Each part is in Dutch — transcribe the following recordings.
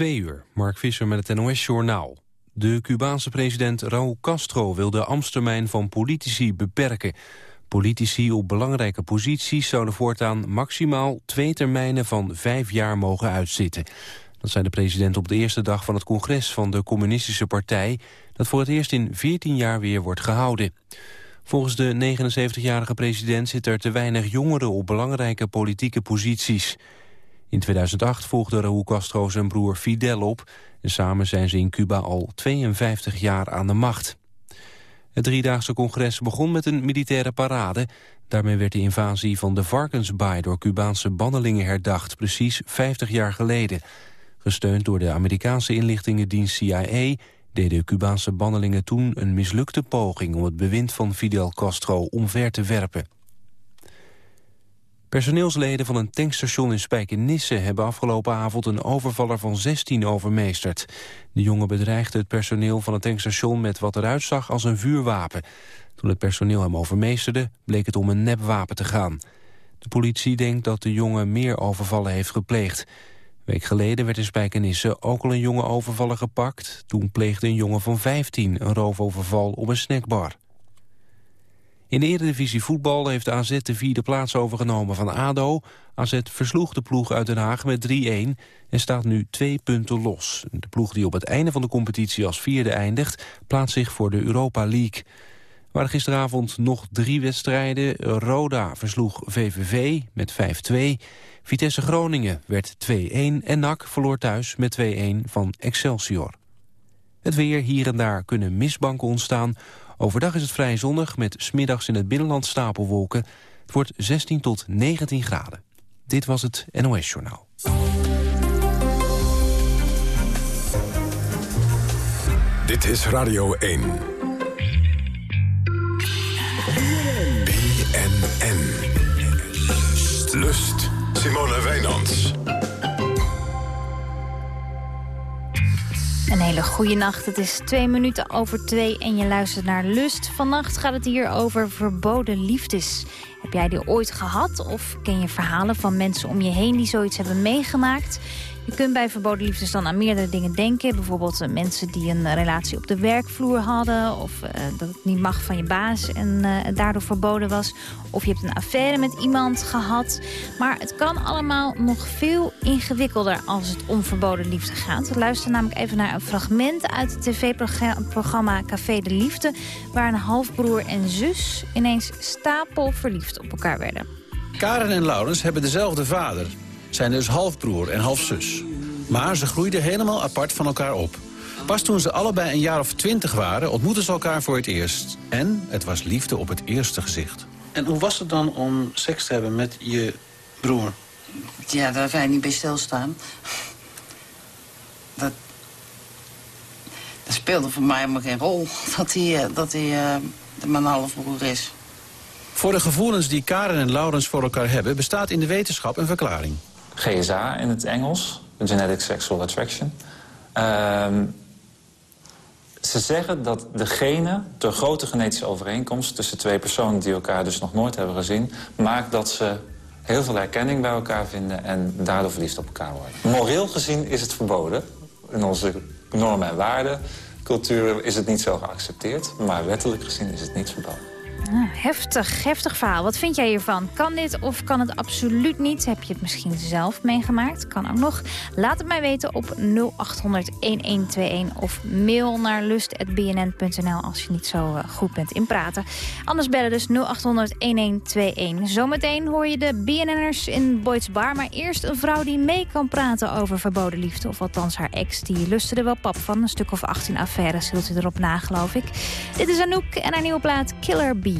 Twee uur, Mark Visser met het NOS-journaal. De Cubaanse president Raúl Castro wil de ambtstermijn van politici beperken. Politici op belangrijke posities zouden voortaan maximaal twee termijnen van vijf jaar mogen uitzitten. Dat zei de president op de eerste dag van het congres van de communistische partij... dat voor het eerst in 14 jaar weer wordt gehouden. Volgens de 79-jarige president zit er te weinig jongeren op belangrijke politieke posities. In 2008 volgde Raúl Castro zijn broer Fidel op... en samen zijn ze in Cuba al 52 jaar aan de macht. Het driedaagse congres begon met een militaire parade. Daarmee werd de invasie van de Varkensbaai door Cubaanse bannelingen herdacht, precies 50 jaar geleden. Gesteund door de Amerikaanse inlichtingendienst CIA deden Cubaanse bannelingen toen een mislukte poging om het bewind van Fidel Castro omver te werpen. Personeelsleden van een tankstation in Spijkenisse hebben afgelopen avond een overvaller van 16 overmeesterd. De jongen bedreigde het personeel van het tankstation met wat eruit zag als een vuurwapen. Toen het personeel hem overmeesterde, bleek het om een nepwapen te gaan. De politie denkt dat de jongen meer overvallen heeft gepleegd. Een week geleden werd in Spijkenisse ook al een jonge overvaller gepakt. Toen pleegde een jongen van 15 een roofoverval op een snackbar. In de Eredivisie voetbal heeft AZ de vierde plaats overgenomen van ADO. AZ versloeg de ploeg uit Den Haag met 3-1 en staat nu twee punten los. De ploeg die op het einde van de competitie als vierde eindigt... plaatst zich voor de Europa League. Er waren gisteravond nog drie wedstrijden. Roda versloeg VVV met 5-2. Vitesse Groningen werd 2-1 en NAC verloor thuis met 2-1 van Excelsior. Het weer, hier en daar kunnen misbanken ontstaan... Overdag is het vrij zonnig met smiddags in het binnenland stapelwolken. Het wordt 16 tot 19 graden. Dit was het NOS Journaal. Dit is Radio 1. BNN. Lust. Simone Wijnands. Een hele goede nacht. Het is twee minuten over twee en je luistert naar Lust. Vannacht gaat het hier over verboden liefdes. Heb jij die ooit gehad of ken je verhalen van mensen om je heen die zoiets hebben meegemaakt? Je kunt bij verboden liefdes dan aan meerdere dingen denken. Bijvoorbeeld uh, mensen die een relatie op de werkvloer hadden... of uh, dat het niet mag van je baas en uh, daardoor verboden was. Of je hebt een affaire met iemand gehad. Maar het kan allemaal nog veel ingewikkelder als het om verboden liefde gaat. We luisteren namelijk even naar een fragment uit het tv-programma Café de Liefde... waar een halfbroer en zus ineens stapel verliefd op elkaar werden. Karen en Laurens hebben dezelfde vader zijn dus halfbroer en halfzus. Maar ze groeiden helemaal apart van elkaar op. Pas toen ze allebei een jaar of twintig waren, ontmoetten ze elkaar voor het eerst. En het was liefde op het eerste gezicht. En hoe was het dan om seks te hebben met je broer? Ja, daar ga je niet bij stilstaan. Dat, dat speelde voor mij helemaal geen rol, dat hij, eh, dat hij uh, mijn halfbroer is. Voor de gevoelens die Karen en Laurens voor elkaar hebben... bestaat in de wetenschap een verklaring. GSA in het Engels, Genetic Sexual Attraction. Uh, ze zeggen dat de genen, door grote genetische overeenkomst... tussen twee personen die elkaar dus nog nooit hebben gezien... maakt dat ze heel veel herkenning bij elkaar vinden... en daardoor verliefd op elkaar worden. Moreel gezien is het verboden. In onze normen en waarden, cultuur is het niet zo geaccepteerd... maar wettelijk gezien is het niet verboden. Heftig, heftig verhaal. Wat vind jij hiervan? Kan dit of kan het absoluut niet? Heb je het misschien zelf meegemaakt? Kan ook nog. Laat het mij weten op 0800-1121 of mail naar lust.bnn.nl als je niet zo eh, goed bent in praten. Anders bellen dus 0800-1121. Zometeen hoor je de BNN'ers in Boyd's Bar. Maar eerst een vrouw die mee kan praten over verboden liefde. Of althans haar ex, die lustte er wel pap van. Een stuk of 18 affaires hield ze erop na, geloof ik. Dit is Anouk en haar nieuwe plaat Killer Bee.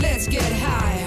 let's get high.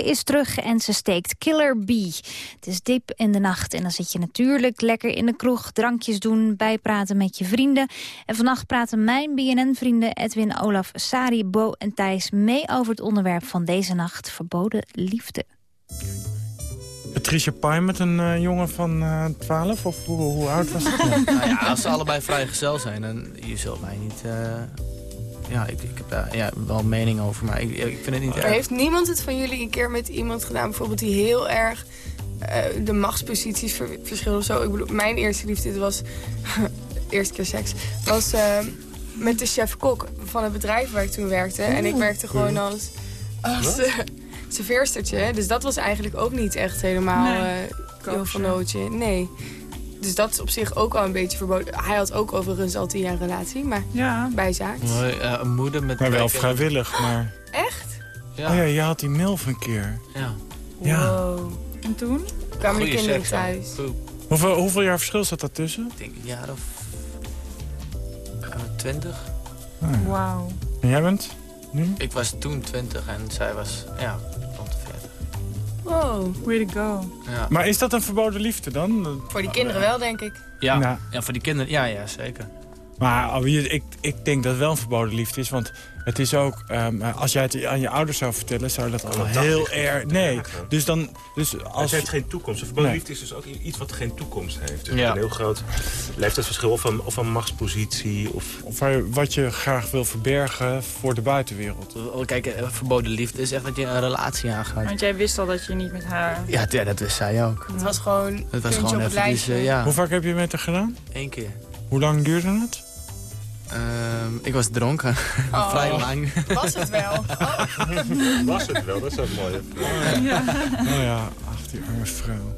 Ze is terug en ze steekt Killer Bee. Het is diep in de nacht en dan zit je natuurlijk lekker in de kroeg... drankjes doen, bijpraten met je vrienden. En vannacht praten mijn BNN-vrienden Edwin, Olaf, Sari, Bo en Thijs... mee over het onderwerp van deze nacht, verboden liefde. Patricia Pai met een uh, jongen van uh, 12? Of hoe, hoe oud was dat? nou ja, als ze allebei vrijgezel zijn, dan je zult mij niet... Uh, ja, ik, ik heb daar ja, wel een mening over, maar ik, ik vind het niet erg. Heeft niemand het van jullie een keer met iemand gedaan, bijvoorbeeld die heel erg de machtsposities ver, verschillen of zo? Ik bedoel, mijn eerste liefde was, eerste keer seks, was met de chef-kok van het bedrijf waar ik toen werkte. Oeh, en ik werkte gewoon als... als serveerstertje. Dus dat was eigenlijk ook niet echt helemaal nee. uh, heel van nootje. Nee. Dus dat is op zich ook al een beetje verboden. Hij had ook overigens al tien jaar relatie, maar ja. bijzaaks. Uh, een moeder met... Maar wel vrijwillig, maar... Echt? Ja. Oh ja, je had die milf een keer. Ja. Ja. Wow. En toen? Kwamen de kinderen thuis. Hoeveel, hoeveel jaar verschil zat dat tussen? Ik denk een jaar of... twintig. Uh, oh, ja. Wauw. En jij bent? Nu? Ik was toen 20 en zij was ja, rond de 40. Wow, way to go. Ja. Maar is dat een verboden liefde dan? Voor die kinderen wel, denk ik. Ja, ja. ja voor die kinderen, ja, ja zeker. Maar ik, ik denk dat het wel een verboden liefde is, want het is ook... Um, als jij het aan je ouders zou vertellen, zou dat al heel erg... Nee, dus dan... Dus als... Het heeft geen toekomst. Een verboden nee. liefde is dus ook iets wat geen toekomst heeft. Dus ja. een heel groot leeftijdsverschil of een, of een machtspositie. Of, of wat je graag wil verbergen voor de buitenwereld. Kijk, verboden liefde is echt dat je een relatie aangaat. Want jij wist al dat je niet met haar... Ja, ja dat wist zij ook. Het was gewoon het was gewoon op het lijstje. Dus, uh, ja. Hoe vaak heb je met haar gedaan? Eén keer. Hoe lang duurde het? Uh, ik was dronken. Oh. Vrij lang. Was het wel? Oh. Was het wel? Dat is ook mooi. Ja. Oh ja, ach die arme vrouw.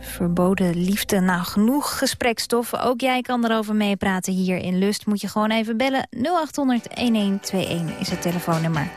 Verboden liefde. Nou, genoeg gesprekstof. Ook jij kan erover meepraten hier in Lust. Moet je gewoon even bellen. 0800-1121 is het telefoonnummer.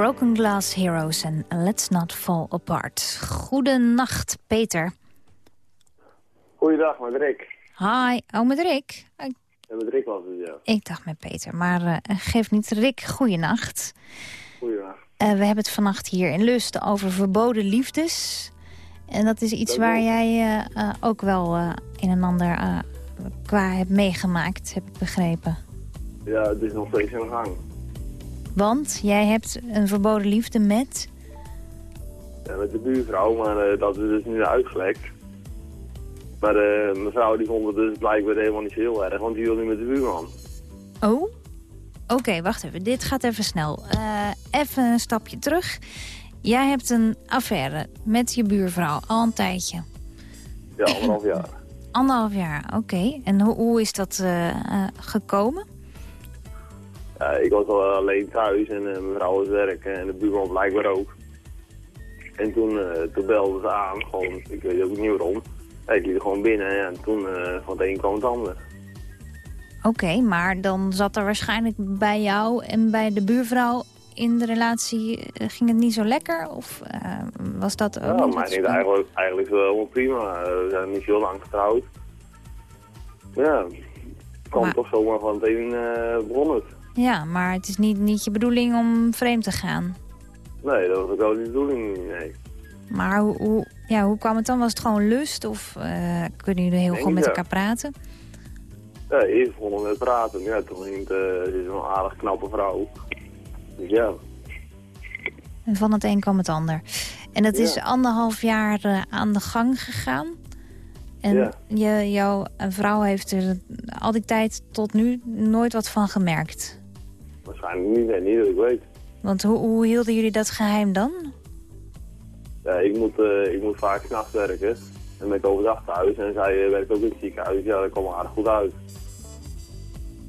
Broken Glass Heroes en Let's Not Fall Apart. Goedenacht, Peter. Goeiedag, met Rick. Hi. Oh, met Rick? Ja, met Rick was het, ja. Ik dacht met Peter, maar uh, geef niet. Rick, goeienacht. Goeiedag. Uh, we hebben het vannacht hier in Lust over verboden liefdes. En dat is iets waar jij uh, ook wel een en ander qua hebt meegemaakt, heb ik begrepen. Ja, het is nog steeds in gang. Want jij hebt een verboden liefde met... Ja, met de buurvrouw, maar uh, dat is dus nu uitgelekt. Maar uh, mevrouw die vond het dus blijkbaar helemaal niet zo heel erg, want die wil niet met de buurman. Oh? Oké, wacht even. Dit gaat even snel. Uh, even een stapje terug. Jij hebt een affaire met je buurvrouw al een tijdje. Ja, anderhalf jaar. anderhalf jaar, oké. En ho hoe is dat gekomen? Ja, ik was al alleen thuis en uh, mijn vrouw was werken en de buurman blijkbaar ook. En toen, uh, toen belde ze aan, gewoon, ik weet ook niet waarom. Ja, ik liep er gewoon binnen en toen van het een kwam het ander. Oké, okay, maar dan zat er waarschijnlijk bij jou en bij de buurvrouw in de relatie, ging het niet zo lekker? Of was dat ook Ja, maar ging eigenlijk, eigenlijk wel prima. We zijn niet zo lang getrouwd. Ja, het kwam maar... toch zomaar van het een begonnen het. Ja, maar het is niet, niet je bedoeling om vreemd te gaan. Nee, dat was ook niet de bedoeling, nee. Maar hoe, hoe, ja, hoe kwam het dan? Was het gewoon lust of uh, kunnen jullie heel goed met elkaar praten? Ja, eerst begonnen met praten. Ja, toen ging het, uh, is een aardig knappe vrouw. Dus ja. En van het een kwam het ander. En dat ja. is anderhalf jaar uh, aan de gang gegaan. En ja. je, jouw vrouw heeft er al die tijd tot nu nooit wat van gemerkt? Waarschijnlijk niet, nee, niet dat ik weet. Want hoe, hoe hielden jullie dat geheim dan? Ja, ik moet, uh, ik moet vaak s'nachts werken. En ben ik overdag thuis en zij uh, werkt ook in het ziekenhuis. Ja, dat kwam aardig goed uit.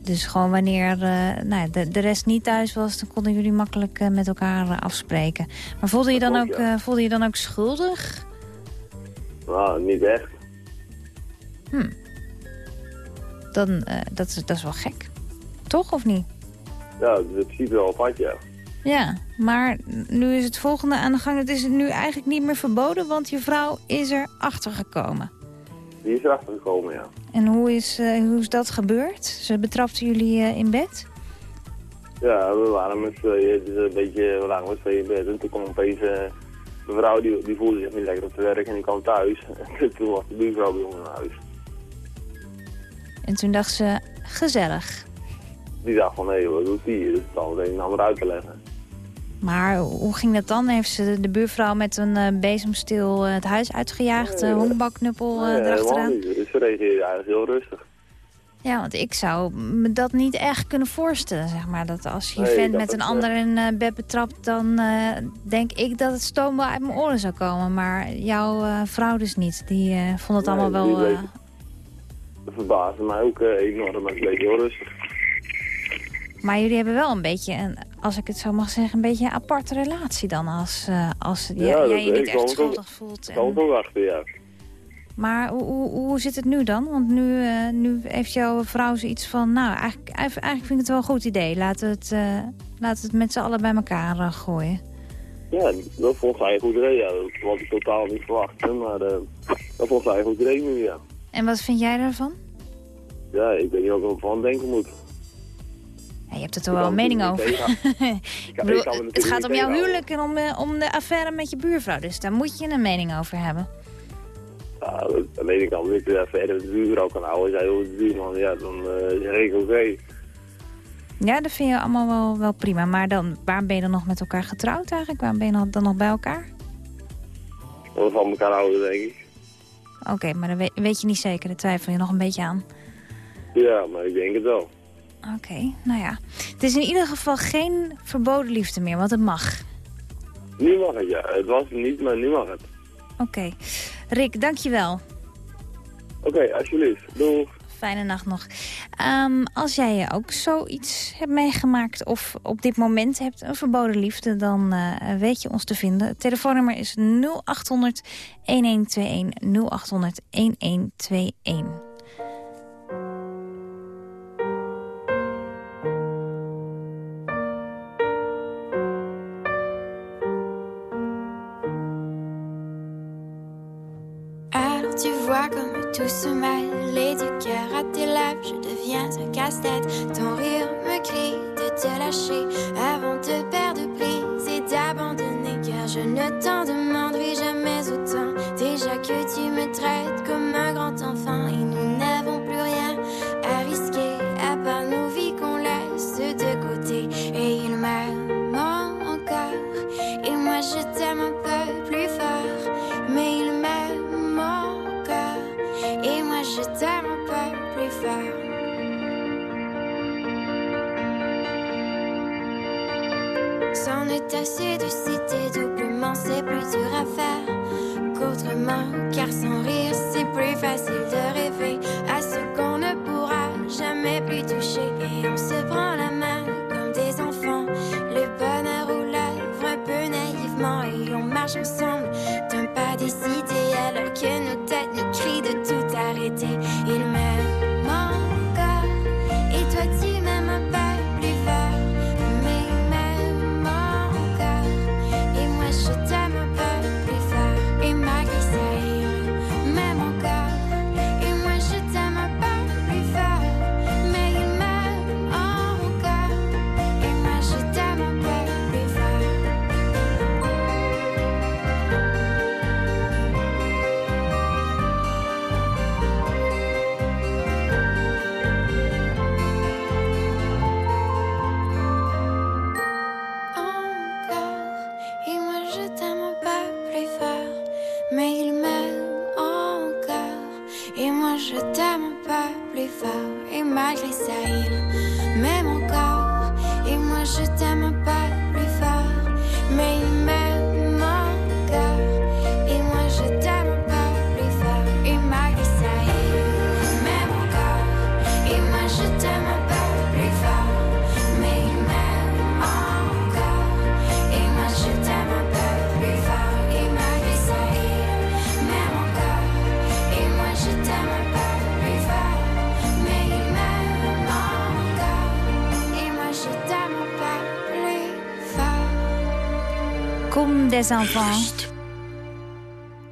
Dus gewoon wanneer uh, nou, de, de rest niet thuis was, dan konden jullie makkelijk met elkaar afspreken. Maar voelde je, dan ook, ja. voelde je dan ook schuldig? Nou, niet echt. Hm. Dan, dat, is, dat is wel gek. Toch, of niet? Ja, het ziet wel apart, ja. Ja, maar nu is het volgende aan de gang. Het is nu eigenlijk niet meer verboden, want je vrouw is er achter gekomen. Die is erachter gekomen, ja. En hoe is, uh, hoe is dat gebeurd? Ze betrapte jullie uh, in bed? Ja, we waren met tweeën, dus een beetje, we lagen met tweeën in bed. En toen kwam opeens uh, de vrouw, die, die voelde zich niet lekker op te werk en die kwam thuis. En toen was de buurvrouw bij ons in huis. En toen dacht ze, gezellig. Die dacht van, hé, hey, wat doet die? Dus het al meteen naar uit te leggen. Maar hoe ging dat dan? Heeft ze de buurvrouw met een uh, bezemstil uh, het huis uitgejaagd? Nee, honkbakknuppel nee, erachteraan? Dus ze reageerde eigenlijk heel rustig. Ja, want ik zou me dat niet echt kunnen voorstellen. Zeg maar, dat als je Nee, vent dat met een ander in uh, bed betrapt... dan uh, denk ik dat het stoom wel uit mijn oren zou komen. Maar jouw uh, vrouw dus niet. Die vond het Nee, allemaal wel... Dat verbaasde mij ook enorm, maar ik bleef heel rustig. Maar jullie hebben wel een beetje, een, als ik het zo mag zeggen... een beetje een aparte relatie dan. Als, uh, als Ja, jij, je niet echt ook- schuldig voelt. En- ook achter, ja. Maar hoe, hoe, hoe zit het nu dan? Want nu, eh, nu heeft jouw vrouw zoiets van... nou, eigenlijk, eigenlijk vind ik het wel een goed idee. Laten we het, eh, laten we het met z'n allen bij elkaar eh, gooien. Ja, dat vond zij een goed idee, ja. Dat had ik totaal niet verwacht, hè, maar uh, dat vond zij een goed idee nu, ja. En wat vind jij daarvan? Ja, ik weet niet wat ik ervan denken moet. Ja, je hebt er toch wel een mening over. Ik Ik bedoel, ik het gaat om jouw huwelijk en om, eh, om de affaire met je buurvrouw. Dus daar moet je een mening over hebben. Ja, aan de ene kant wil ik er verder met de buurvrouw kan houden. Wil de buurman, ja, dan uh, zeg ik oké. Ja, dat vind je allemaal wel, wel prima. Maar dan, waarom ben je dan nog met elkaar getrouwd eigenlijk? Waarom ben je dan- dan nog bij elkaar? We van elkaar houden, denk ik. Oké, maar dat weet, weet je niet zeker. Daar twijfel je nog een beetje aan. Ja, maar ik denk het wel. Oké, nou ja. Het is in ieder geval geen verboden liefde meer, want het mag. Nu mag het, ja. Het was niet, maar nu mag het. Oké. Rick, dankjewel. Oké, alsjeblieft. Doeg. Fijne nacht nog. Ehm, als jij ook zoiets hebt meegemaakt of op dit moment hebt een verboden liefde... dan eh, weet je ons te vinden. Het telefoonnummer is 0800 1121 tout et du cœur à tes lèvres, je deviens un casse-tête. Ton rire me crie de te lâcher avant de perdre prise et d'abandonner, car je ne t'en demanderai jamais autant. Déjà que tu me traites est assez de citer doublement, c'est plus dur à faire qu'autrement. Car sans rire, c'est plus facile de rêver à ce qu'on ne pourra jamais plus toucher. Et on se prend la main comme des enfants, le bonheur aux lèvres un peu naïvement. Et on marche ensemble d'un pas décidé alors que nos têtes nous crient de tout arrêter.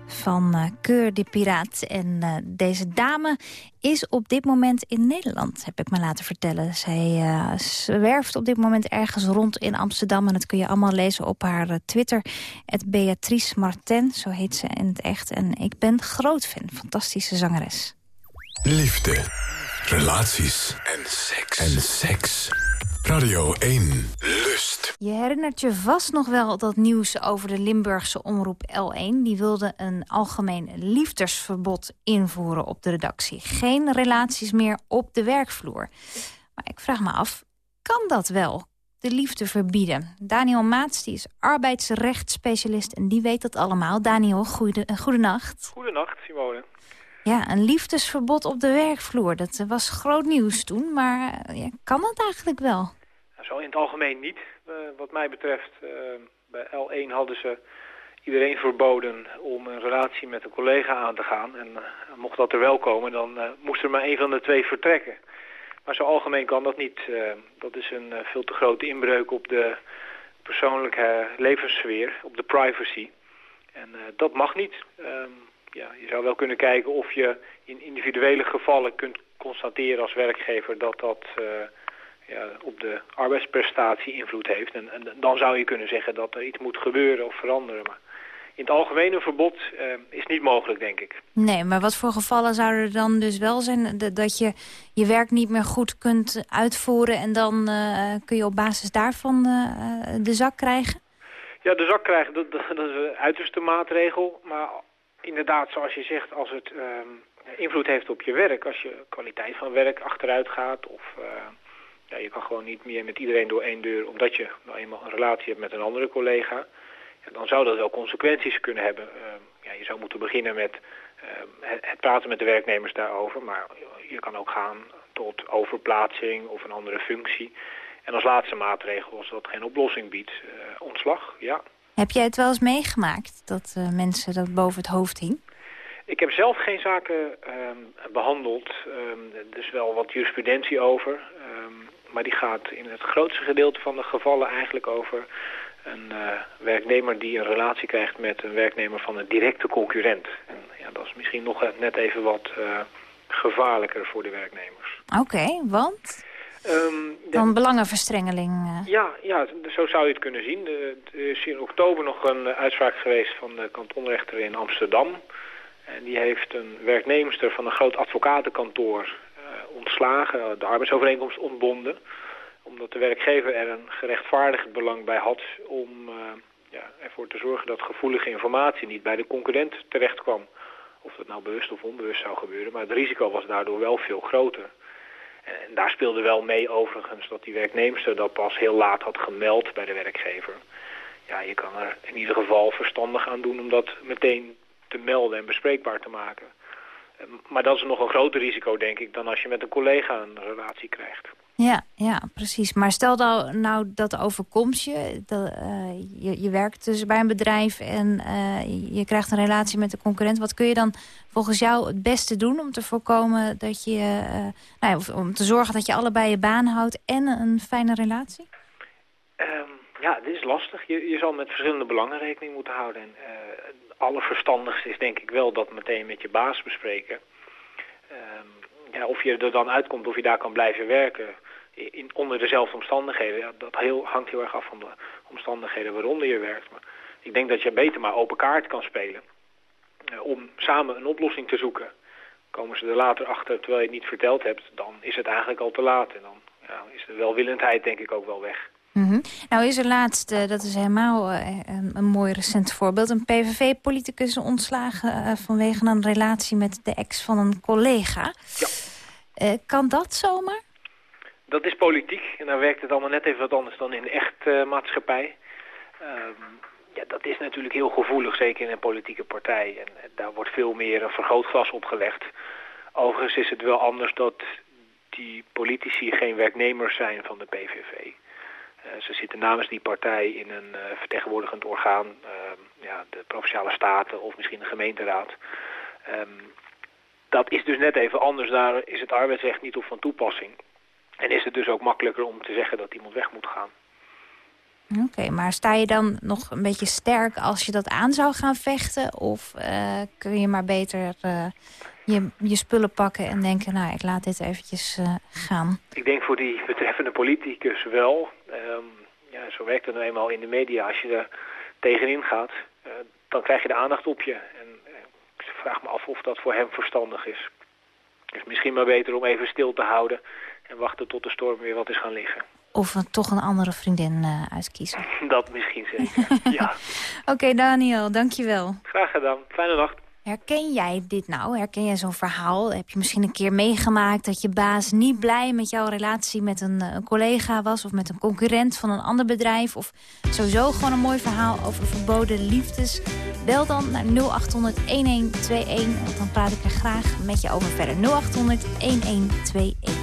Van eh, Keur de Piraat. En eh, deze dame is op dit moment in Nederland, heb ik me laten vertellen. Zij eh, zwerft op dit moment ergens rond in Amsterdam. En dat kun je allemaal lezen op haar eh, Twitter. Het Beatrice Martin, zo heet ze in het echt. En ik ben groot fan, fantastische zangeres. Liefde, relaties en seks. En seks. Radio 1. Lust. Je herinnert je vast nog wel dat nieuws over de Limburgse omroep L1. Die wilde een algemeen liefdesverbod invoeren op de redactie. Geen relaties meer op de werkvloer. Maar ik vraag me af, kan dat wel? De liefde verbieden. Daniel Maats die is arbeidsrechtsspecialist en die weet dat allemaal. Daniel, goede, eh, goedenacht. Goedenacht, Simone. Ja, een liefdesverbod op de werkvloer. Dat eh, was groot nieuws toen, maar eh, ja, kan dat eigenlijk wel? Nou, zo in het algemeen niet. Eh, wat mij betreft, bij L1 hadden ze iedereen verboden om een relatie met een collega aan te gaan. En mocht dat er wel komen, dan moest er maar één van de twee vertrekken. Maar zo algemeen kan dat niet. Dat is een veel te grote inbreuk op de persoonlijke levenssfeer, op de privacy. En dat mag niet. Ja, je zou wel kunnen kijken of je in individuele gevallen kunt constateren als werkgever dat dat eh, ja, op de arbeidsprestatie invloed heeft. En, en dan zou je kunnen zeggen dat er iets moet gebeuren of veranderen. Maar in het algemeen een verbod eh, is niet mogelijk, denk ik. Nee, maar wat voor gevallen zouden er dan dus wel zijn... dat- dat je je werk niet meer goed kunt uitvoeren... en dan eh, kun je op basis daarvan eh, de zak krijgen? Ja, de zak krijgen, dat, dat, dat is een uiterste maatregel. Maar inderdaad, zoals je zegt, als het ehm, invloed heeft op je werk... als je kwaliteit van werk achteruit gaat... of eh, ja, je kan gewoon niet meer met iedereen door één deur... omdat je nou eenmaal een relatie hebt met een andere collega... Ja, dan zou dat wel consequenties kunnen hebben. Ehm, ja, je zou moeten beginnen met ehm, het, praten met de werknemers daarover... maar je kan ook gaan tot overplaatsing of een andere functie... En als laatste maatregel, als dat geen oplossing biedt, eh, ontslag, ja. Heb jij het wel eens meegemaakt dat eh, mensen dat boven het hoofd hing? Ik heb zelf geen zaken ehm, behandeld. Ehm, er is wel wat jurisprudentie over. ehm, maar die gaat in het grootste gedeelte van de gevallen eigenlijk over een eh, werknemer die een relatie krijgt met een werknemer van een directe concurrent. En ja, dat is misschien nog net even wat gevaarlijker voor de werknemers. Oké, want? Um, Dan belangenverstrengeling? Uh... Ja, ja, zo zou je het kunnen zien. Er is in oktober nog een uitspraak geweest van de kantonrechter in Amsterdam. En die heeft een werknemster van een groot advocatenkantoor uh, ontslagen, de arbeidsovereenkomst ontbonden. Omdat de werkgever er een gerechtvaardigd belang bij had om uh, ja, ervoor te zorgen dat gevoelige informatie niet bij de concurrent terecht kwam. Of dat nou bewust of onbewust zou gebeuren, maar het risico was daardoor wel veel groter. En daar speelde wel mee overigens dat die werknemster dat pas heel laat had gemeld bij de werkgever. Ja, je kan er in ieder geval verstandig aan doen om dat meteen te melden en bespreekbaar te maken. Maar dat is nog een groter risico, denk ik, dan als je met een collega een relatie krijgt. Ja, ja, precies. Maar stel nou, nou dat overkomt je. Dat, uh, je. Je werkt dus bij een bedrijf en uh, je krijgt een relatie met de concurrent. Wat kun je dan volgens jou het beste doen om te voorkomen dat je... Uh, nou ja, om te zorgen dat je allebei je baan houdt en een fijne relatie? Um, ja, dit is lastig. Je, je zal met verschillende belangen rekening moeten houden. En, allerverstandigste is denk ik wel dat meteen met je baas bespreken. Um, ja, of je er dan uitkomt of je daar kan blijven werken in, onder dezelfde omstandigheden. Ja, dat heel, hangt heel erg af van de omstandigheden waaronder je werkt. Maar ik denk dat je beter maar open kaart kan spelen. Uh, om samen een oplossing te zoeken. Komen ze er later achter terwijl je het niet verteld hebt, dan is het eigenlijk al te laat. En dan ja, is de welwillendheid denk ik ook wel weg. Mm Nou is er laatst, uh, dat is helemaal uh, een, een, mooi recent voorbeeld... een PVV-politicus ontslagen vanwege een relatie met de ex van een collega. Ja. kan dat zomaar? Dat is politiek en dan werkt het allemaal net even wat anders dan in echt maatschappij. Um, ja, dat is natuurlijk heel gevoelig, zeker in een politieke partij. En daar wordt veel meer een vergrootglas opgelegd. Overigens is het wel anders dat die politici geen werknemers zijn van de PVV. Eh, ze zitten namens die partij in een uh, vertegenwoordigend orgaan, ehm, ja, de Provinciale Staten of misschien de gemeenteraad. Um, dat is dus net even anders, daar is het arbeidsrecht niet op van toepassing. En is het dus ook makkelijker om te zeggen dat iemand weg moet gaan. Oké, maar sta je dan nog een beetje sterk als je dat aan zou gaan vechten? Of uh, kun je maar beter uh, je, je spullen pakken en denken, nou, ik laat dit eventjes uh, gaan? Ik denk voor die betreffende politicus wel. Um, ja, zo werkt het nou eenmaal in de media. Als je er tegenin gaat, dan krijg je de aandacht op je. En ik vraag me af of dat voor hem verstandig is. Het is misschien maar beter om even stil te houden en wachten tot de storm weer wat is gaan liggen. Of een, toch een andere vriendin uh, uitkiezen. Dat misschien zeker, ja. Oké, okay, Daniel, dankjewel. Graag gedaan. Fijne nacht. Herken jij dit nou? Herken jij zo'n verhaal? Heb je misschien een keer meegemaakt dat je baas niet blij met jouw relatie met een, een, collega was... of met een concurrent van een ander bedrijf? Of sowieso gewoon een mooi verhaal over verboden liefdes? Bel dan naar 0800-1121, dan praat ik er graag met je over verder. 0800-1121.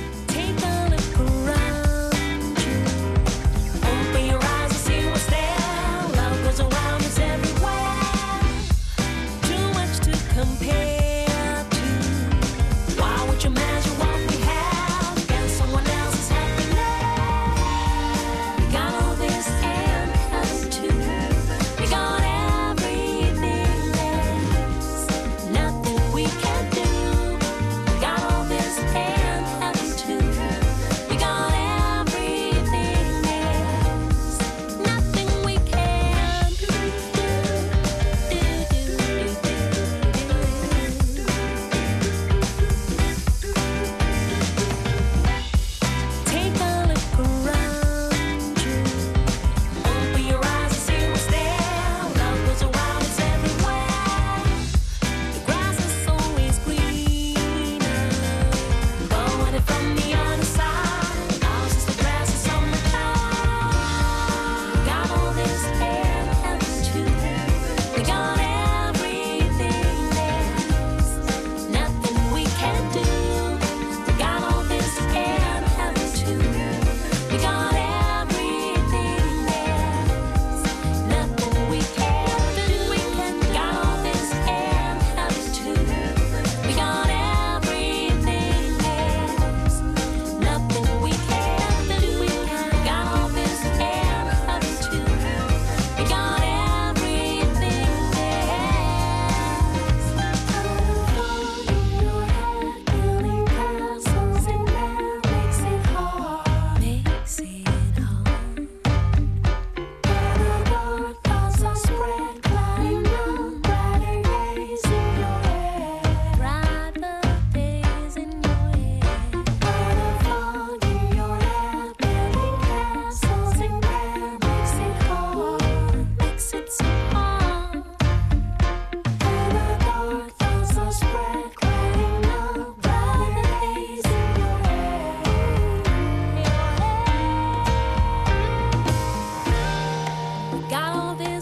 got all this.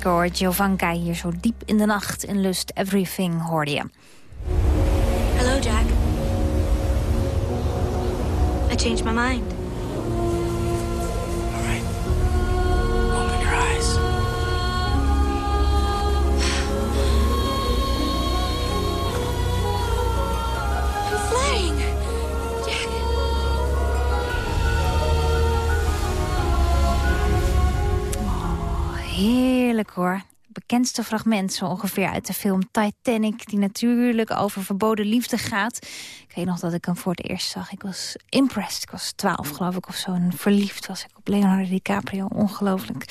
Lekker hoor, Giovanka hier zo diep in de nacht in Lust Everything hoorde je. Hello, Jack. I changed my mind. Hoor. Bekendste fragment zo ongeveer uit de film Titanic... die natuurlijk over verboden liefde gaat. Ik weet nog dat ik hem voor het eerst zag. Ik was impressed. Ik was twaalf geloof ik of zo. En verliefd was ik op Leonardo DiCaprio. Ongelooflijk.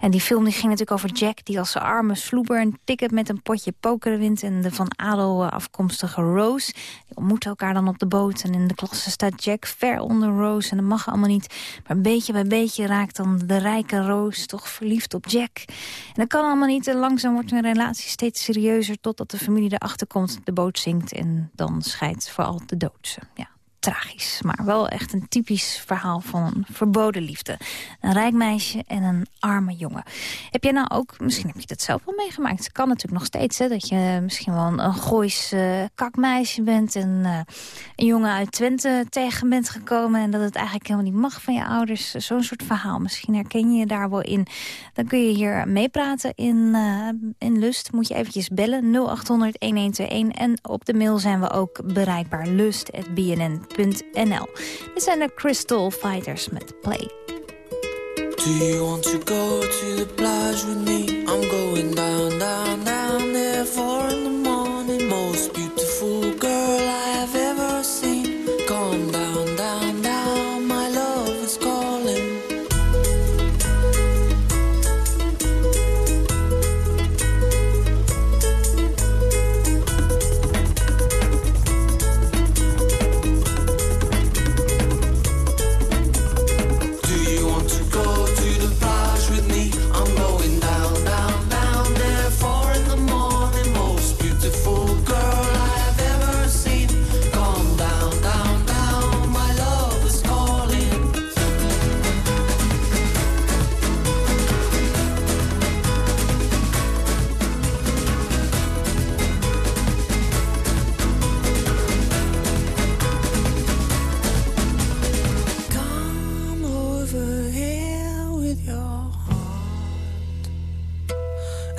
En die film die ging natuurlijk over Jack... die als zijn arme sloeber een ticket met een potje poker wint... en de van adel afkomstige Rose. Die ontmoeten elkaar dan op de boot. En in de klasse staat Jack ver onder Rose. En dat mag allemaal niet. Maar beetje bij beetje raakt dan de rijke Rose... toch verliefd op Jack. En dat kan allemaal niet. En langzaam wordt hun relatie steeds serieuzer... totdat de familie erachter komt, de boot zinkt... en dan scheidt vooral de doodse. Ja, tragisch, maar wel echt een typisch verhaal van een verboden liefde. Een rijk meisje en een arme jongen. Heb jij nou ook, misschien heb je dat zelf wel meegemaakt. Het kan natuurlijk nog steeds, hè, dat je misschien wel een, een Goois uh, kakmeisje bent... en uh, een jongen uit Twente tegen bent gekomen... en dat het eigenlijk helemaal niet mag van je ouders. Zo'n soort verhaal, misschien herken je je daar wel in. Dan kun je hier meepraten in, uh, in Lust. Moet je eventjes bellen, 0800-1121. En op de mail zijn we ook bereikbaar, lust.bnn NL. Dit zijn de Crystal Fighters met Play. Do you want to go to the plage with me? I'm going down, down, down there four in the morning. Most beautiful girl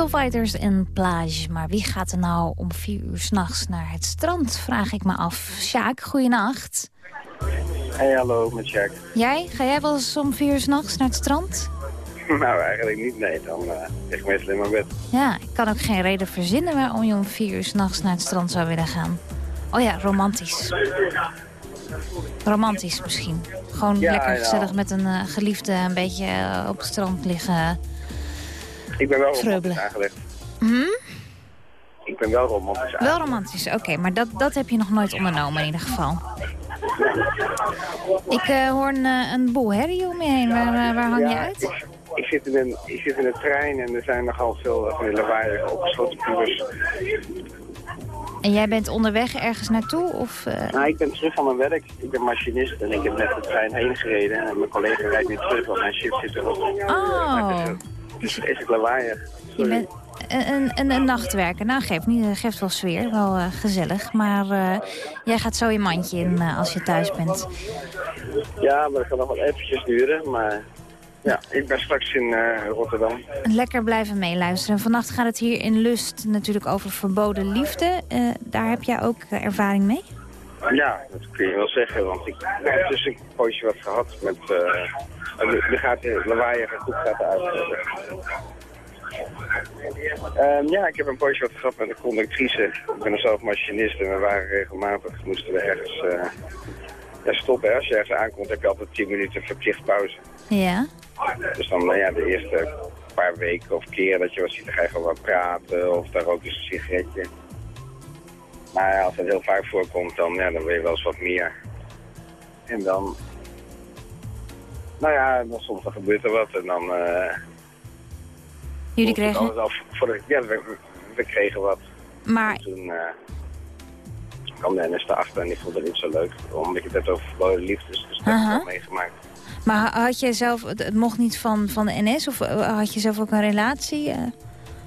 Crystal Fighters en Plage. Maar wie gaat er nou om vier uur s'nachts naar het strand, vraag ik me af. Sjaak, goeienacht. Hey, hallo, met Jack. Jij? Ga jij wel eens om vier uur s'nachts naar het strand? nou, eigenlijk niet, nee. Dan eh lig ik meestal in mijn bed. Ja, ik kan ook geen reden verzinnen waarom je om vier uur s'nachts naar het strand zou willen gaan. Oh ja, romantisch. Romantisch misschien. Gewoon Ja, lekker ja. gezellig met een eh, geliefde een beetje eh, op het strand liggen. Ik ben wel romantisch aangelegd. Hm? Ik ben wel romantisch aangelegd. Wel romantisch, oké. maar dat, dat heb je nog nooit ondernomen in ieder geval. Ik eh, hoor een, eh, een boel herrie om je heen. Waar, waar hang je Ja, uit? Ik, ik, zit in een, ik zit in een trein en er zijn nogal veel eh, van die lawaaiige opgesloten pubers. En jij bent onderweg ergens naartoe? Of, eh, Nou, ik ben terug van mijn werk. Ik ben machinist en ik heb net de trein heen gereden. En mijn collega rijdt nu terug, want mijn shift zit erop. Oh, Het is vreselijk lawaaiig. je bent een, een, een, nachtwerker. Nou, geeft, niet, eh, geeft wel sfeer, wel eh, gezellig. Maar eh, jij gaat zo je mandje in als je thuis bent. Ja, maar dat kan nog wel eventjes duren. Maar ja, ik ben straks in Rotterdam. Lekker blijven meeluisteren. Vannacht gaat het hier in Lust natuurlijk over verboden liefde. Daar heb jij ook ervaring mee? Ja, dat kun je wel zeggen, want ik heb dus een poosje wat gehad met... eh er er gaat de lawaaiige groep gaat eruit. Ehm, ja, ik heb een poosje wat gehad met een conductrice. Ik ben er zelf machinist en we waren regelmatig, moesten we ergens eh, ja, stoppen. Als je ergens aankomt heb je altijd 10 minuten verplicht pauze. Ja. Dus dan nou ja, de eerste paar weken of keer dat je wat ziet, dan ga je gewoon wat praten of daar ook eens een sigaretje. Maar ja, als het heel vaak voorkomt, dan, ja, dan wil je wel eens wat meer. En dan, nou ja, dan soms dan gebeurt er wat en dan... eh Jullie kregen... af voor de, ja, we, we kregen wat. Maar En toen eh, kwam de NS erachter en die vond het niet zo leuk. Omdat je het over verboden liefdes, dus dat heb ik meegemaakt. Maar had jij zelf, het mocht niet van, van de NS of eh, had je zelf ook een relatie?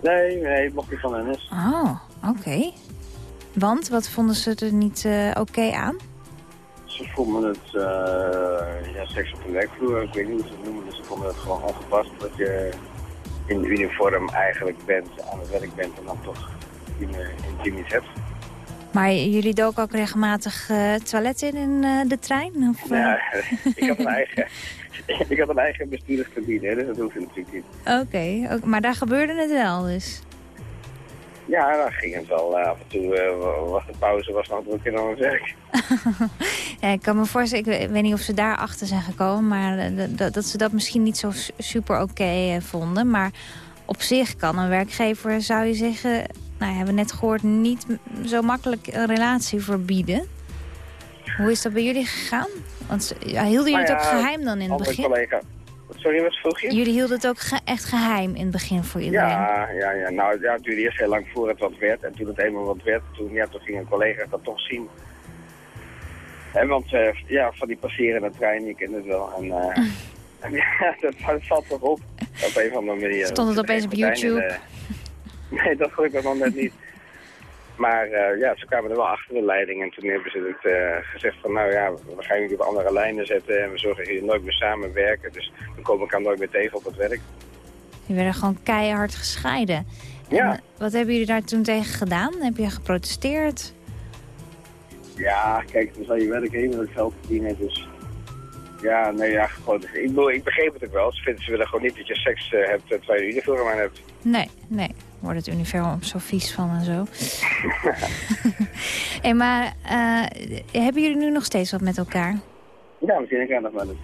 Nee, nee, het mocht niet van de NS. Oh, oké. Want, wat vonden ze er niet oké aan? Ze vonden het, eh, ja, seks op de werkvloer, ik weet niet hoe ze het noemen, dus ze vonden het gewoon ongepast dat je in uniform eigenlijk bent, aan het werk bent en dan toch intieme intimies hebt. Maar jullie doken ook regelmatig eh toilet in in eh, de trein? Of, eh? Ja, ik had een eigen, ik had een eigen bestuurderskabine, hè, dus dat hoefde natuurlijk niet. Oké, maar daar gebeurde het wel dus. Ja, dan ging het wel eh, af en toe, eh, was de pauze, was nog druk in het werk. Ja, ik kan me voorstellen, ik we- weet niet of ze daar achter zijn gekomen... maar eh, dat- ze dat misschien niet zo su- super oké vonden. Maar op zich kan een werkgever, zou je zeggen... nou, hebben we net gehoord, niet zo makkelijk een relatie verbieden. Hoe is dat bij jullie gegaan? Want hielden jullie Nou het ook geheim dan in het begin? collega. Sorry, wat vroeg je? Jullie hielden het ook ge- echt geheim in het begin voor iedereen? Ja, ja, ja. Nou, ja, het duurde eerst heel lang voor het wat werd. En toen het eenmaal wat werd, toen, ja, toen ging een collega dat toch zien. En want eh, ja, van die passerende trein, je kent het wel. En, eh, en ja, dat, dat valt toch op. Op een of andere manier. Stond het opeens op gordijnen, YouTube? eh. nee, dat gelukkig nog net niet. Maar eh, ja, ze kwamen er wel achter de leiding. En toen hebben ze het eh, gezegd van, nou ja, we gaan jullie op andere lijnen zetten. En we zorgen jullie nooit meer samenwerken. Dus we komen elkaar nooit meer tegen op het werk. Die werden gewoon keihard gescheiden. En, Ja. wat hebben jullie daar toen tegen gedaan? Heb je geprotesteerd? Ja, kijk, dan zal je werk heen met geld verdienen, dus... Ja, nee, ja, gewoon, ik, bedoel, ik begreep het ook wel. Ze, vinden, ze willen gewoon niet dat je seks eh, hebt terwijl je uniform aan hebt. Nee, nee. Wordt het uniform zo vies van en zo. hey, maar eh, hebben jullie nu nog steeds wat met elkaar? Ja, we zien elkaar nog wel eens.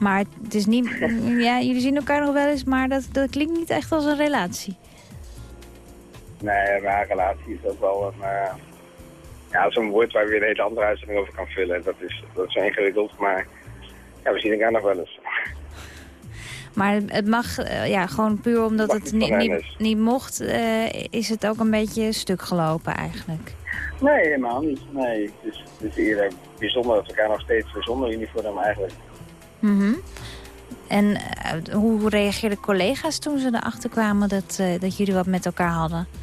Maar het is niet... ja, jullie zien elkaar nog wel eens, maar dat, dat klinkt niet echt als een relatie. Nee, maar relatie is ook wel een... eh, ja, zo'n woord waar je weer een hele andere uitzending over kan vullen. Dat is, dat is ingewikkeld, maar... Ja, we zien elkaar nog wel eens. Maar het- mag, eh, ja, gewoon puur omdat het niet niet, niet, mocht, eh, is het ook een beetje stuk gelopen eigenlijk. Nee, helemaal niet. Nee, het is, het is eerder bijzonder dat we elkaar nog steeds zonder uniform eigenlijk. Mhm. En eh, hoe reageerden collega's toen ze erachter kwamen dat, dat jullie wat met elkaar hadden?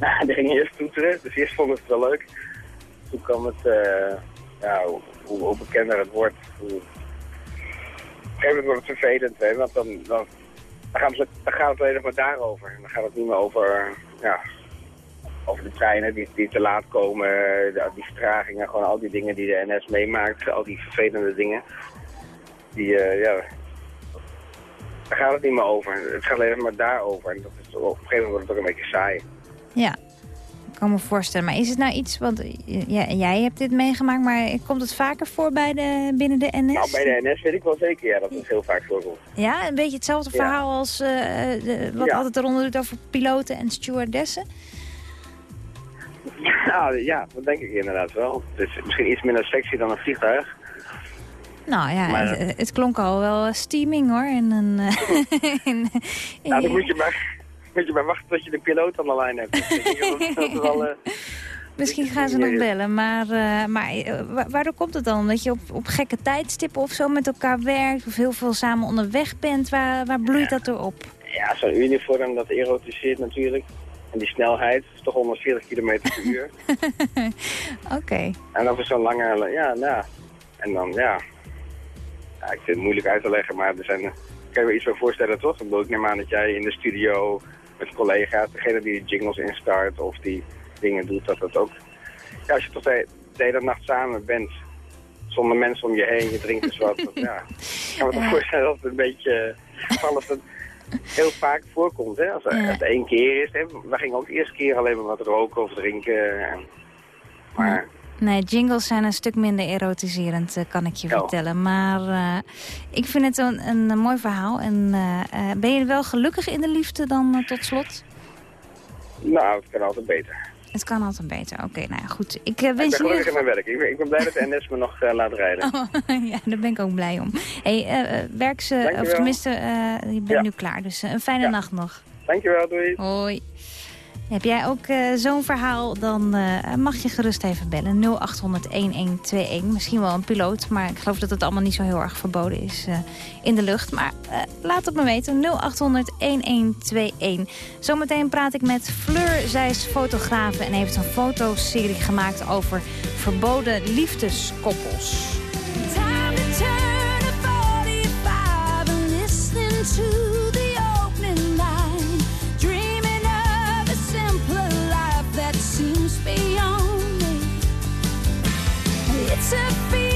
Nou, die gingen eerst toeteren, dus eerst vonden ze het wel leuk. Toen kwam het, ja, hoe, hoe, hoe bekender het wordt, hoe... Een gegeven moment wordt het vervelend, want dan, dan gaat het, dan gaat het alleen maar daarover. Dan gaat het niet meer over, ja, over de treinen die, die te laat komen, die vertragingen, gewoon al die dingen die de NS meemaakt, al die vervelende dingen. Die, eh, ja, daar gaat het niet meer over. Het gaat alleen maar daarover. En dat is, op een gegeven moment wordt het ook een beetje saai. Ja, kan me voorstellen. Maar is het nou iets, want eh, ja, jij hebt dit meegemaakt, maar komt het vaker voor bij de, binnen de NS? Nou, bij de NS weet ik wel zeker ja, dat het heel vaak voorkomt. Ja, een beetje hetzelfde Ja. verhaal als eh, de, wat Ja. altijd eronder doet over piloten en stewardessen. Ja, ja, dat denk ik inderdaad wel. Het is misschien iets minder sexy dan een vliegtuig. Nou ja, Maar- het, het klonk al wel steaming hoor. En een, eh, in- in Nou, dan je- moet je, maar, moet je maar wachten tot je de piloot aan de lijn hebt. Dat- is wel, eh, Misschien gaan ze nog bellen, maar, eh, maar eh, wa- waardoor komt het dan? Dat je op, op gekke tijdstippen of zo met elkaar werkt... of heel veel samen onderweg bent? Waar, waar bloeit dat door op? ja, zo'n uniform dat erotiseert natuurlijk. En die snelheid is toch 140 km per uur. Oké. En dan voor zo'n lange, ja, nou. En dan, ja. ja. Ik vind het moeilijk uit te leggen, maar er zijn, kan je wel iets bij voorstellen, toch? Ik bedoel, ik neem aan dat jij in de studio met collega's, degene die de jingles instart of die dingen doet, dat dat ook... Ja, als je toch de, de hele nacht samen bent, zonder mensen om je heen, je drinkt eens wat, dat, ja. Ik kan me toch Ja. voorstellen dat het een beetje... Van als het heel vaak voorkomt, hè. Als het één keer is, hè. We gingen ook de eerste keer alleen maar wat roken of drinken. En, maar... Nee, jingles zijn een stuk minder erotiserend, eh, kan ik je Ja. vertellen. Maar eh, ik vind het een, een, mooi verhaal. En eh, ben je wel gelukkig in de liefde dan tot slot? Nou, het kan altijd beter. Het kan altijd beter. Oké, nou ja, goed. Ik eh, Ik ben wens gelukkig in mijn werk. Ik ben, ik ben blij dat de NS me nog laat rijden. ja, daar ben ik ook blij om. hey, werk ze, of tenminste, je bent Ja. nu klaar. Dus een fijne nacht nog. Dankjewel, doei. Hoi. Heb jij ook eh, zo'n verhaal, dan eh, mag je gerust even bellen. 0800-1121. Misschien wel een piloot, maar ik geloof dat het allemaal niet zo heel erg verboden is eh, in de lucht. Maar laat het me weten. 0800-1121. Zometeen praat ik met Fleur. Zij is fotografe en heeft een fotoserie gemaakt over verboden liefdeskoppels. Time to turn to 45 and listening to to feel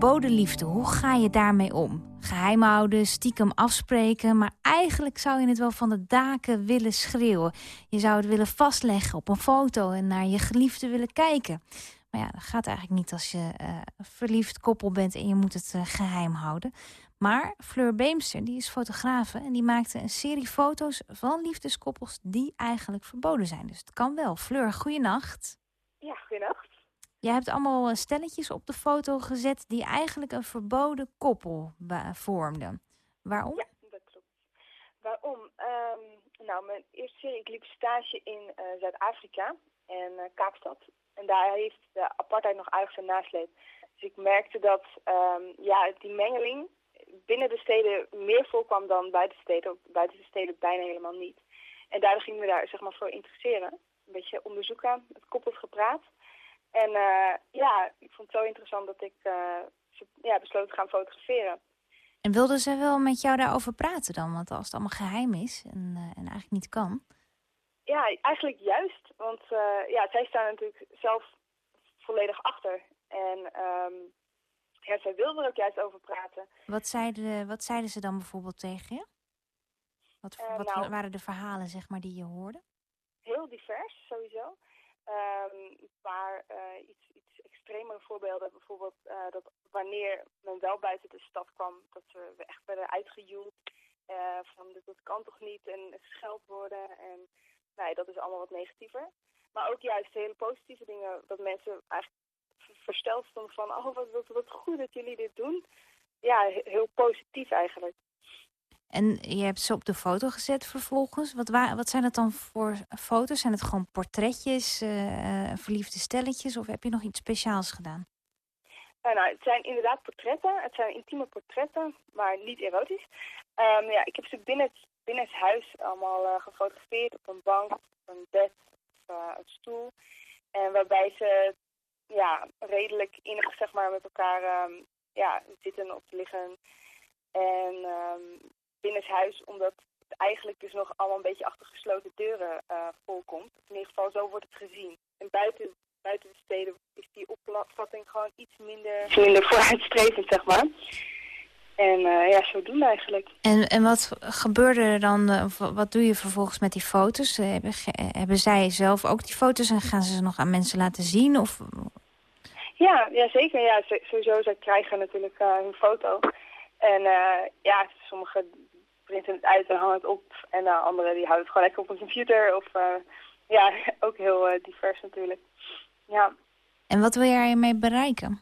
verboden liefde. Hoe ga je daarmee om? Geheim houden, stiekem afspreken, maar eigenlijk zou je het wel van de daken willen schreeuwen. Je zou het willen vastleggen op een foto en naar je geliefde willen kijken. Maar ja, dat gaat eigenlijk niet als je een verliefd koppel bent en je moet het eh, geheim houden. Maar Fleur Beemster, die is fotografe en die maakte een serie foto's van liefdeskoppels die eigenlijk verboden zijn. Dus het kan wel. Fleur, goeienacht. Ja, goedenacht. Jij hebt allemaal eh, stelletjes op de foto gezet die eigenlijk een verboden koppel vormden. Waarom? Ja, dat klopt. Waarom? Ehm, nou, mijn eerste serie, ik liep stage in eh, Zuid-Afrika en eh, Kaapstad. En daar heeft de apartheid nog aardig zijn nasleep. Dus ik merkte dat ehm, ja, die mengeling binnen de steden meer voorkwam dan buiten de steden. Buiten de steden bijna helemaal niet. En daardoor gingen we daar zeg maar voor interesseren. Een beetje onderzoeken, met koppels gepraat. En eh, ja, ik vond het zo interessant dat ik ze- ja, besloot te gaan fotograferen. En wilden ze wel met jou daarover praten dan? Want als het allemaal geheim is en, eh, en eigenlijk niet kan. Ja, eigenlijk juist. Want ja, zij staan natuurlijk zelf volledig achter. En ehm, ja, zij wilden er ook juist over praten. Wat zeiden, wat zeiden ze dan bijvoorbeeld tegen je? Wat, wat nou- waren de verhalen zeg maar, die je hoorde? Heel divers, sowieso. Ehm, een paar eh, iets, iets extremere voorbeelden. Bijvoorbeeld eh, dat wanneer men wel buiten de stad kwam, dat we echt werden uitgejoeld. eh, van dit, dat kan toch niet en gescheld worden. En ja, dat is allemaal wat negatiever. Maar ook juist hele positieve dingen. Dat mensen eigenlijk versteld stonden van, oh wat, wat, wat goed dat jullie dit doen. Ja, he- heel positief eigenlijk. En je hebt ze op de foto gezet vervolgens. Wat, wa- wat zijn dat dan voor foto's? Zijn het gewoon portretjes, eh, eh, verliefde stelletjes of heb je nog iets speciaals gedaan? Nou, nou, het zijn inderdaad portretten. Het zijn intieme portretten, maar niet erotisch. Ehm, ja, ik heb ze binnen het, binnen het huis allemaal eh, gefotografeerd op een bank, op een bed, eh, een stoel. En waarbij ze ja, redelijk innig zeg maar, met elkaar ehm, ja, zitten of liggen. En ehm binnen het huis, omdat het eigenlijk dus nog allemaal een beetje achter gesloten deuren eh, voorkomt. In ieder geval, zo wordt het gezien. En buiten, buiten de steden is die opvatting gewoon iets minder, minder vooruitstrevend, zeg maar. En eh, ja, zodoende eigenlijk. En, en wat gebeurde er dan? eh, wat doe je vervolgens met die foto's? Hebben, hebben zij zelf ook die foto's en gaan ze ze nog aan mensen laten zien? Of Ja, ja zeker. Ja, zo- sowieso, zij krijgen natuurlijk eh, hun foto. En ja, sommigen printen het uit en hangen het op. En uh, anderen die houden het gewoon lekker op een computer. Of eh, ja, ook heel eh, divers natuurlijk. Ja. En wat wil jij ermee bereiken?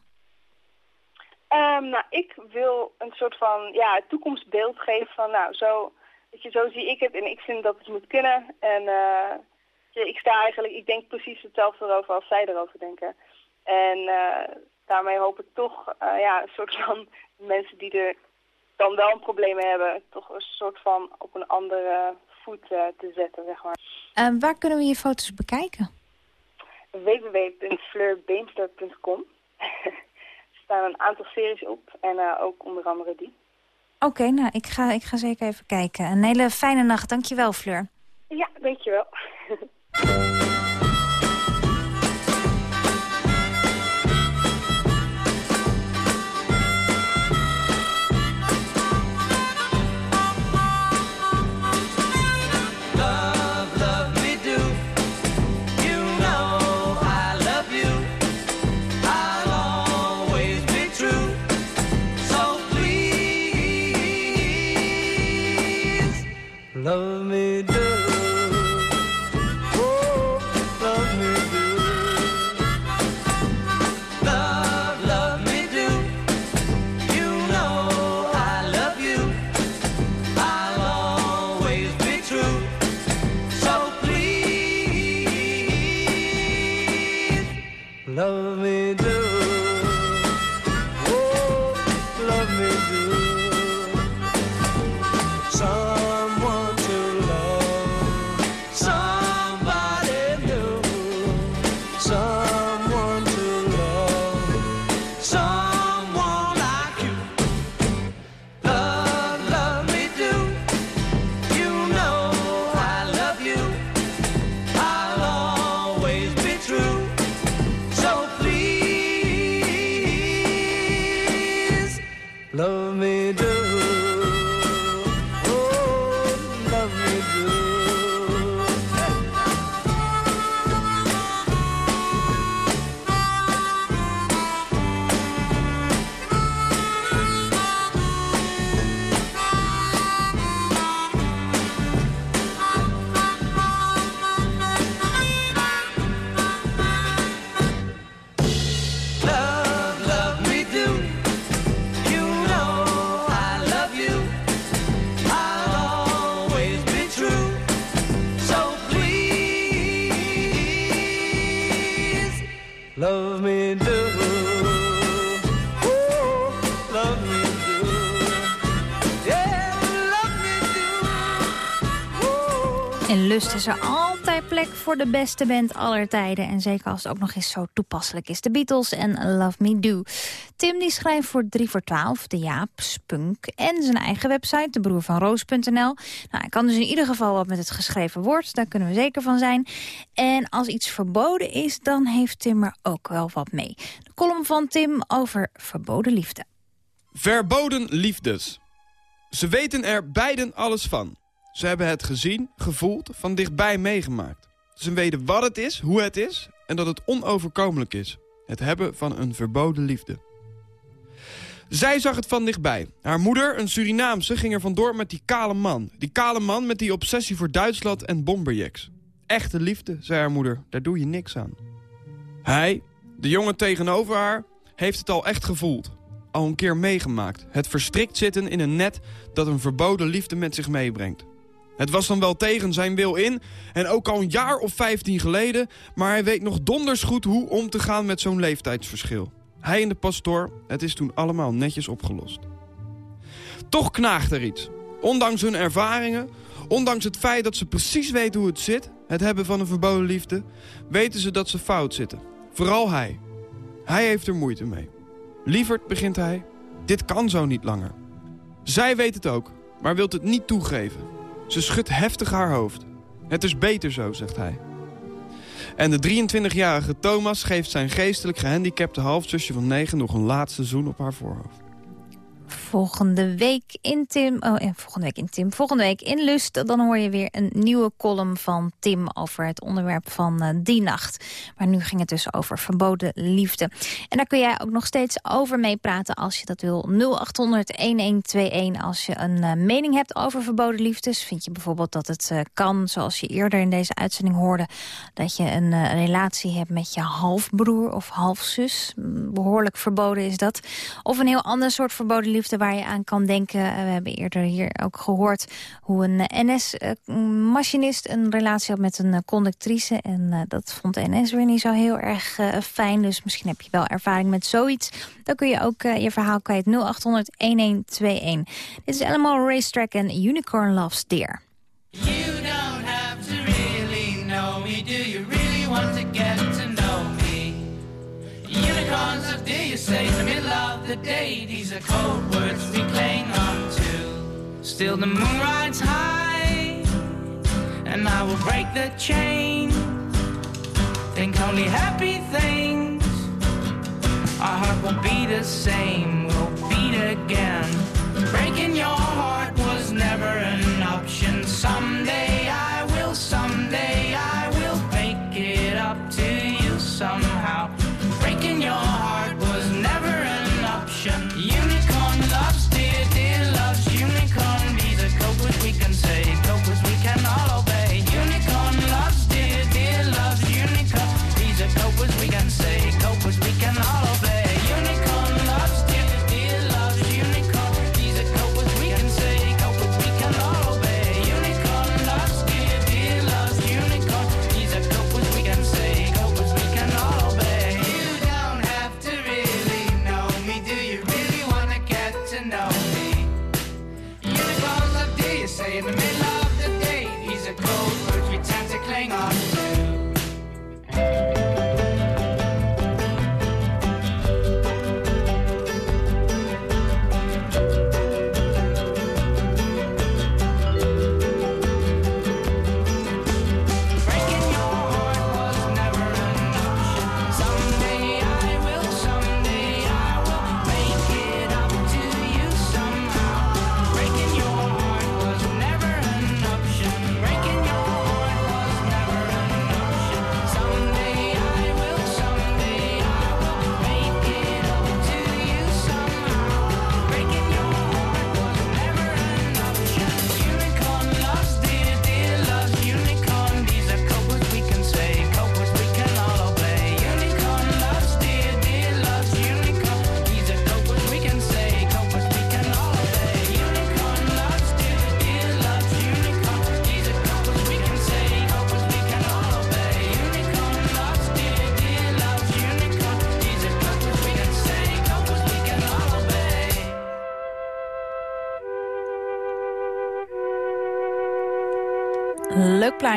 Ehm, nou, ik wil een soort van ja, toekomstbeeld geven van, nou, zo, weet je, zo zie ik het en ik vind dat het moet kunnen. En eh, ja, ik sta eigenlijk, ik denk precies hetzelfde erover als zij erover denken. En eh, daarmee hoop ik toch, eh, ja, een soort van mensen die er dan wel een probleem hebben, toch een soort van op een andere voet eh, te zetten, zeg maar. Eh, waar kunnen we je foto's bekijken? www.fleurbeemster.com Er staan een aantal series op en eh, ook onder andere die. Oké, nou, ik ga, ik ga zeker even kijken. Een hele fijne nacht. Dankjewel, Fleur. Ja, dankjewel. love me er altijd plek voor de beste band aller tijden. En zeker als het ook nog eens zo toepasselijk is. De Beatles en Love Me Do. Tim die schrijft voor 3 voor 12, de Jaap, Spunk en zijn eigen website, de van Roos.nl. Nou, hij kan dus in ieder geval wat met het geschreven woord, daar kunnen we zeker van zijn. En als iets verboden is, dan heeft Tim er ook wel wat mee. De column van Tim over verboden liefde. Verboden liefdes. Ze weten er beiden alles van. Ze hebben het gezien, gevoeld, van dichtbij meegemaakt. Ze weten wat het is, hoe het is en dat het onoverkomelijk is. Het hebben van een verboden liefde. Zij zag het van dichtbij. Haar moeder, een Surinaamse, ging er vandoor met die kale man. Die kale man met die obsessie voor Duitsland en bomberjacks. Echte liefde, zei haar moeder, daar doe je niks aan. Hij, de jongen tegenover haar, heeft het al echt gevoeld. Al een keer meegemaakt. Het verstrikt zitten in een net dat een verboden liefde met zich meebrengt. Het was dan wel tegen zijn wil in en ook al een jaar of 15 geleden... maar hij weet nog donders goed hoe om te gaan met zo'n leeftijdsverschil. Hij en de pastoor, het is toen allemaal netjes opgelost. Toch knaagt er iets. Ondanks hun ervaringen, ondanks het feit dat ze precies weten hoe het zit... het hebben van een verboden liefde, weten ze dat ze fout zitten. Vooral hij. Hij heeft er moeite mee. Lieverd, begint hij, dit kan zo niet langer. Zij weet het ook, maar wilt het niet toegeven. Ze schudt heftig haar hoofd. Het is beter zo, zegt hij. En de 23-jarige Thomas geeft zijn geestelijk gehandicapte halfzusje van 9 nog een laatste zoen op haar voorhoofd. Volgende week in Tim. Oh, en volgende week in Tim. Volgende week in Lust. Dan hoor je weer een nieuwe column van Tim over het onderwerp van eh, die nacht. Maar nu ging het dus over verboden liefde. En daar kun jij ook nog steeds over meepraten als je dat wil. 0800-1121 als je een eh, mening hebt over verboden liefdes. Vind je bijvoorbeeld dat het eh, kan, zoals je eerder in deze uitzending hoorde... dat je een relatie hebt met je halfbroer of halfzus. Mm, Behoorlijk verboden is dat. Of een heel ander soort verboden liefde waar je aan kan denken. Eh, we hebben eerder hier ook gehoord hoe een NS-machinist een relatie had met een eh, conductrice. En eh, dat vond de NS weer niet zo heel erg eh, fijn. Dus misschien heb je wel ervaring met zoiets. Dan kun je ook eh, je verhaal kwijt 0800-1121. Dit is allemaal Racetrack en Unicorn Loves Deer. The day. These are cold words we cling on to. Still the moon rides high, and I will break the chain. Think only happy things. Our heart will be the same. We'll beat again. Breaking your heart was never an option. Someday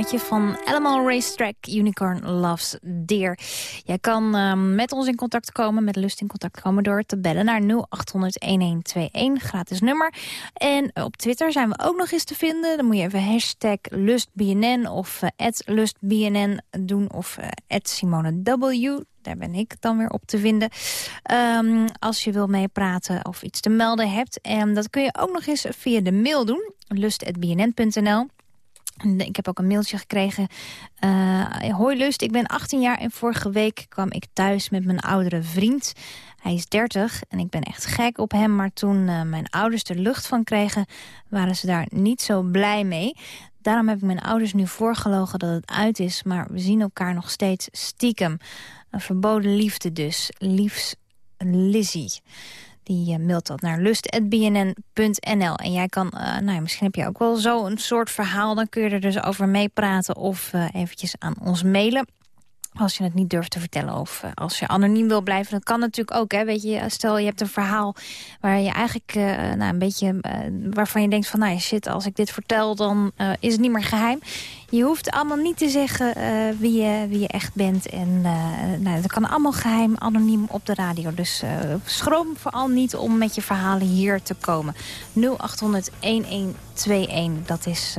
plaatje van Animal Racetrack Unicorn Loves Deer. Jij kan uh, met ons in contact komen, met Lust in contact komen... door te bellen naar 0800-1121, gratis nummer. En op Twitter zijn we ook nog eens te vinden. Dan moet je even hashtag LustBNN of uh, LustBNN doen of uh, Simone W. Daar ben ik dan weer op te vinden. Um, als je wil meepraten of iets te melden hebt. En dat kun je ook nog eens via de mail doen. lust.bnn.nl ik heb ook een mailtje gekregen. Uh, Hoi Lust, ik ben 18 jaar en vorige week kwam ik thuis met mijn oudere vriend. Hij is 30 en ik ben echt gek op hem. Maar toen uh, mijn ouders er lucht van kregen, waren ze daar niet zo blij mee. Daarom heb ik mijn ouders nu voorgelogen dat het uit is. Maar we zien elkaar nog steeds stiekem. Een verboden liefde dus. Liefs Lizzie. Die uh, mailt dat naar lust.bnn.nl. En jij kan, uh, nou ja, misschien heb je ook wel zo een soort verhaal. Dan kun je er dus over meepraten of uh, eventjes aan ons mailen. Als je het niet durft te vertellen of uh, als je anoniem wil blijven, dat kan natuurlijk ook. Hè? Weet je, stel je hebt een verhaal waar je eigenlijk uh, nou, een beetje uh, waarvan je denkt van nou shit, als ik dit vertel, dan is het niet meer geheim. Je hoeft allemaal niet te zeggen wie, je, wie je echt bent. En nou, dat kan allemaal geheim, anoniem op de radio. Dus schroom vooral niet om met je verhalen hier te komen. 0800 1121, dat is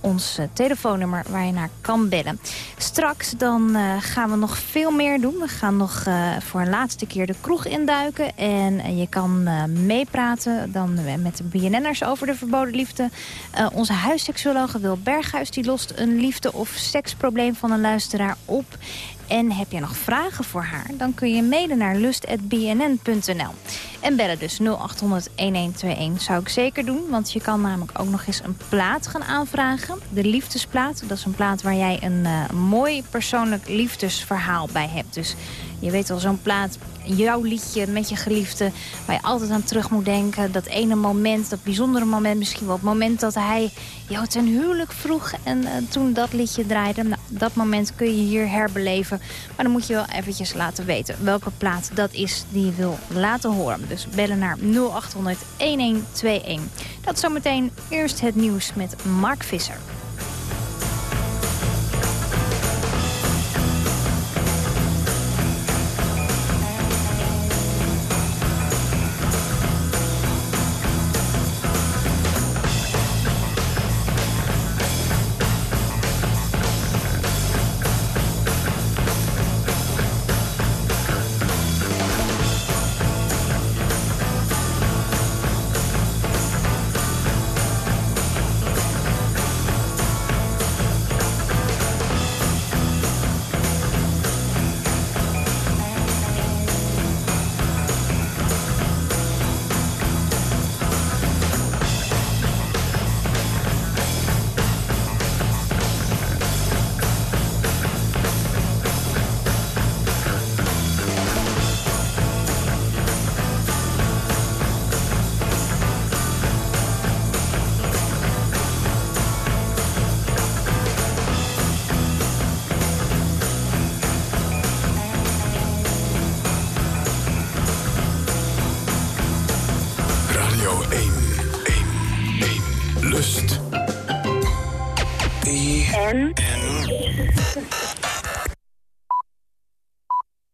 ons uh, telefoonnummer waar je naar kan bellen. Straks dan uh, gaan we nog veel meer doen. We gaan nog uh, voor een laatste keer de kroeg induiken. En je kan meepraten dan met de BNN'ers over de verboden liefde. onze huisseksuologe Wil Berghuis die lost een liefde- of seksprobleem van een luisteraar op. En heb je nog vragen voor haar? Dan kun je mailen naar lust.bnn.nl. En bellen dus 0800-1121 zou ik zeker doen. Want je kan namelijk ook nog eens een plaat gaan aanvragen. De liefdesplaat. Dat is een plaat waar jij een uh, mooi persoonlijk liefdesverhaal bij hebt. Dus je weet wel, zo'n plaat, jouw liedje met je geliefde... waar je altijd aan terug moet denken. Dat ene moment, dat bijzondere moment. Misschien wel het moment dat hij jou ten huwelijk vroeg... en uh, toen dat liedje draaide. Nou, dat moment kun je hier herbeleven. Maar dan moet je wel eventjes laten weten welke plaat dat is die je wil laten horen. Dus bellen naar 0800-1121. Dat zometeen eerst het nieuws met Mark Visser.